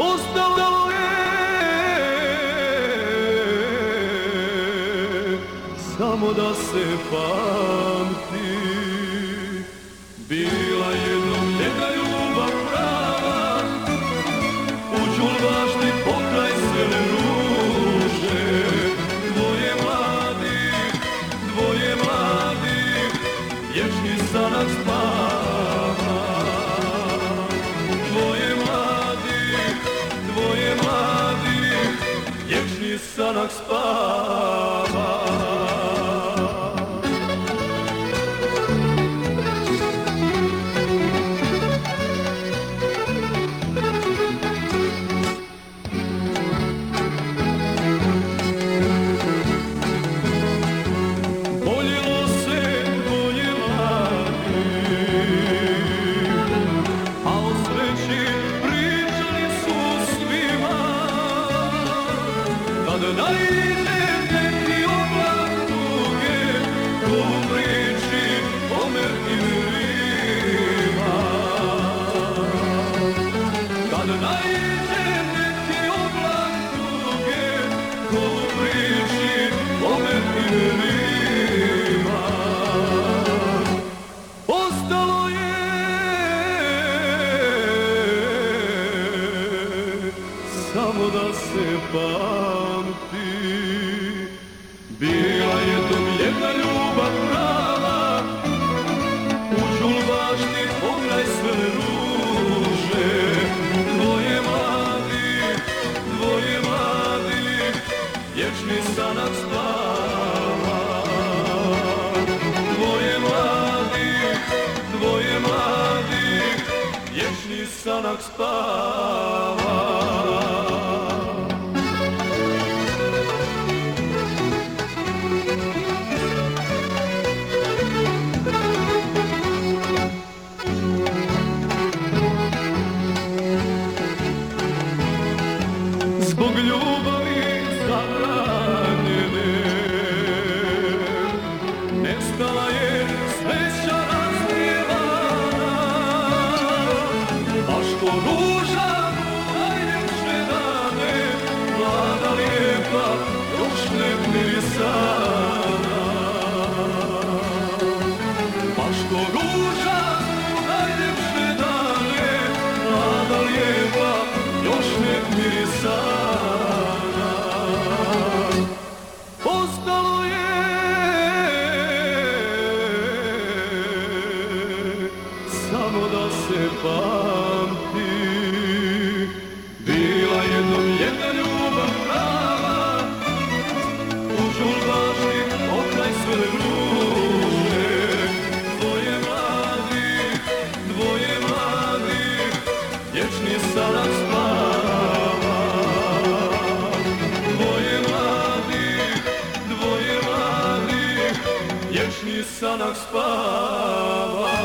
Ostalo je Samo da se pamti. Bila jednom jedna ljubav prava U čulbašti pokraj sele ruže. Dvoje mladih, dvoje mladih Vječni sanak spava Vječni sanak samo da se pamti. Bila je to jedna ljubav prava U žulbašti pokraj sve ruže. Dvoje mladih, dvoje mladih Vječni sanak spava. Dvoje mladih, dvoje mladih Vječni sanak spava Zbog ljubavi zabranjene. Nestala je sreća razlijevana A što ruža najljepše dane Mlada lijepa još ne samo da se pamti. Bila jednom jedna ljubav prava U žulbaši okraj sve ruže Dvoje mladih, dvoje mladih Vječni sanak spava. Dvoje mladih, dvoje mladih Vječni sanak spava